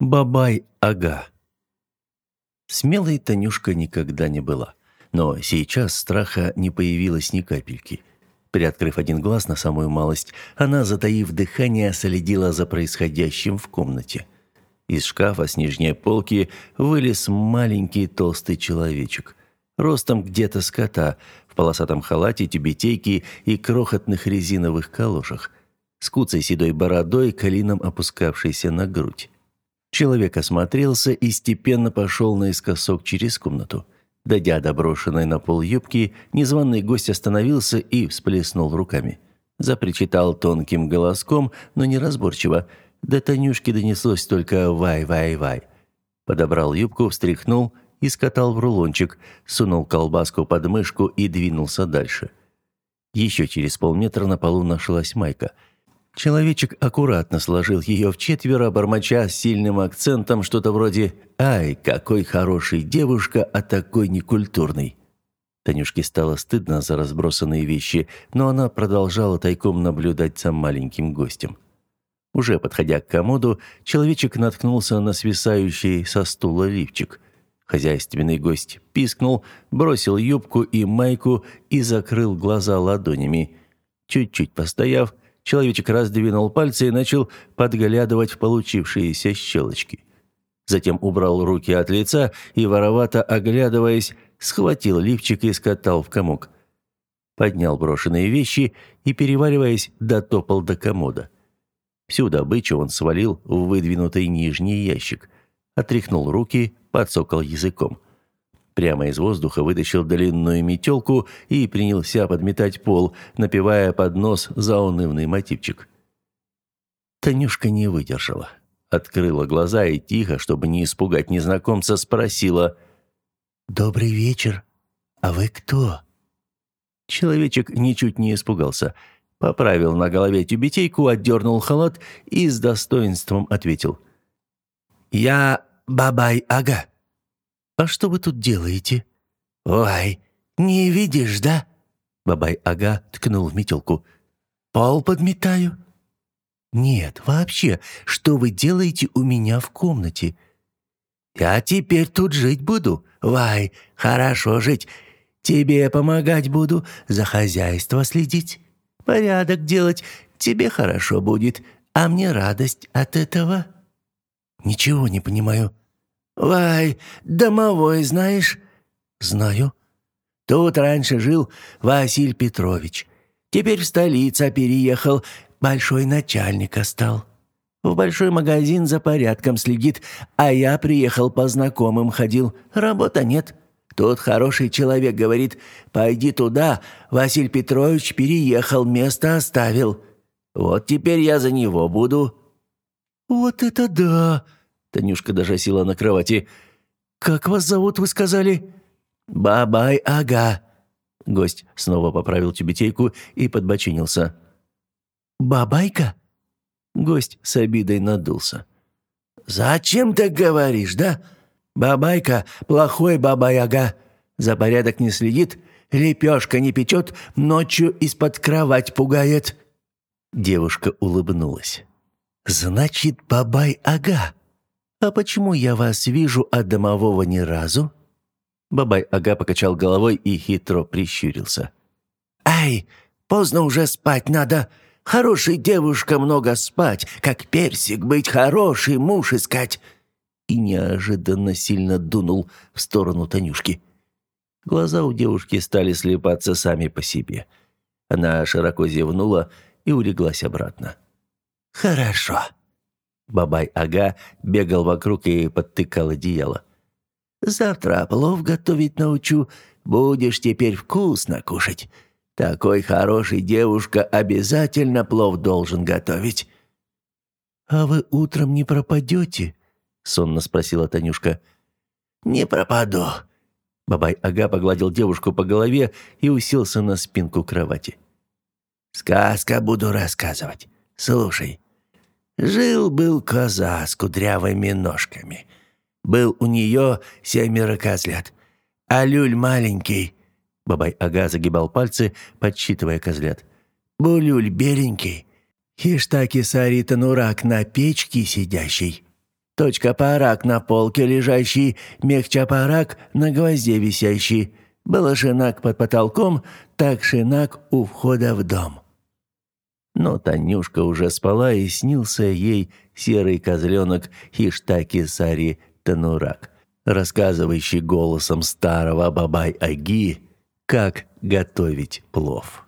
Бабай-ага. Смелой Танюшка никогда не была. Но сейчас страха не появилось ни капельки. Приоткрыв один глаз на самую малость, она, затаив дыхание, следила за происходящим в комнате. Из шкафа с нижней полки вылез маленький толстый человечек. Ростом где-то скота, в полосатом халате, тюбетейке и крохотных резиновых калошах. С куцей седой бородой, колином опускавшейся на грудь. Человек осмотрелся и степенно пошел наискосок через комнату. Дойдя до брошенной на пол юбки, незваный гость остановился и всплеснул руками. Запричитал тонким голоском, но неразборчиво. До Танюшки донеслось только «вай-вай-вай». Подобрал юбку, встряхнул и скатал в рулончик, сунул колбаску под мышку и двинулся дальше. Еще через полметра на полу нашлась майка – Человечек аккуратно сложил ее в четверо, бормоча с сильным акцентом что-то вроде «Ай, какой хороший девушка, а такой некультурный». Танюшке стало стыдно за разбросанные вещи, но она продолжала тайком наблюдать за маленьким гостем. Уже подходя к комоду, человечек наткнулся на свисающий со стула лифчик. Хозяйственный гость пискнул, бросил юбку и майку и закрыл глаза ладонями. Чуть-чуть постояв, Человечек раздвинул пальцы и начал подглядывать в получившиеся щелочки. Затем убрал руки от лица и, воровато оглядываясь, схватил лифчик и скатал в комок. Поднял брошенные вещи и, перевариваясь, дотопал до комода. Всю добычу он свалил в выдвинутый нижний ящик. Отряхнул руки, подсокал языком – Прямо из воздуха вытащил длинную метелку и принялся подметать пол, напевая под нос заунывный мотивчик. Танюшка не выдержала. Открыла глаза и тихо, чтобы не испугать незнакомца, спросила «Добрый вечер. А вы кто?» Человечек ничуть не испугался. Поправил на голове тюбетейку, отдернул халат и с достоинством ответил «Я Бабай-ага». «А что вы тут делаете?» «Ой, не видишь, да?» Бабай-ага ткнул в метелку. «Пол подметаю». «Нет, вообще, что вы делаете у меня в комнате?» «Я теперь тут жить буду. Вай, хорошо жить. Тебе помогать буду, за хозяйство следить, порядок делать. Тебе хорошо будет, а мне радость от этого». «Ничего не понимаю», «Вай, домовой знаешь?» «Знаю». «Тут раньше жил Василий Петрович. Теперь в столицу переехал, большой начальник стал. В большой магазин за порядком следит, а я приехал по знакомым ходил. Работа нет. Тут хороший человек говорит, пойди туда, Василий Петрович переехал, место оставил. Вот теперь я за него буду». «Вот это да!» Танюшка даже села на кровати. «Как вас зовут, вы сказали?» «Бабай-ага». Гость снова поправил тюбетейку и подбочинился. «Бабайка?» Гость с обидой надулся. «Зачем ты говоришь, да? Бабайка – плохой бабай-ага. За порядок не следит, лепешка не печет, ночью из-под кровать пугает». Девушка улыбнулась. «Значит, бабай-ага. «А почему я вас вижу, а домового ни разу?» Бабай-ага покачал головой и хитро прищурился. «Ай, поздно уже спать надо. Хорошей девушка много спать, как персик быть, хороший муж искать». И неожиданно сильно дунул в сторону Танюшки. Глаза у девушки стали слепаться сами по себе. Она широко зевнула и улеглась обратно. «Хорошо», Бабай-ага бегал вокруг и подтыкал одеяло. «Завтра плов готовить научу. Будешь теперь вкусно кушать. Такой хороший девушка обязательно плов должен готовить». «А вы утром не пропадете?» — сонно спросила Танюшка. «Не пропаду». Бабай-ага погладил девушку по голове и уселся на спинку кровати. «Сказка буду рассказывать. Слушай». Жил-был коза с кудрявыми ножками. Был у нее семеро козлят. А люль маленький. Бабай-ага загибал пальцы, подсчитывая козлят. Булюль беленький. Хиштаки саритан урак на печке сидящий. точка парак на полке лежащий, мягча парак на гвозде висящий. Было шинак под потолком, так шинак у входа в дом». Но Танюшка уже спала, и снился ей серый козленок Хиштаки Сари Танурак, рассказывающий голосом старого Бабай-Аги, как готовить плов.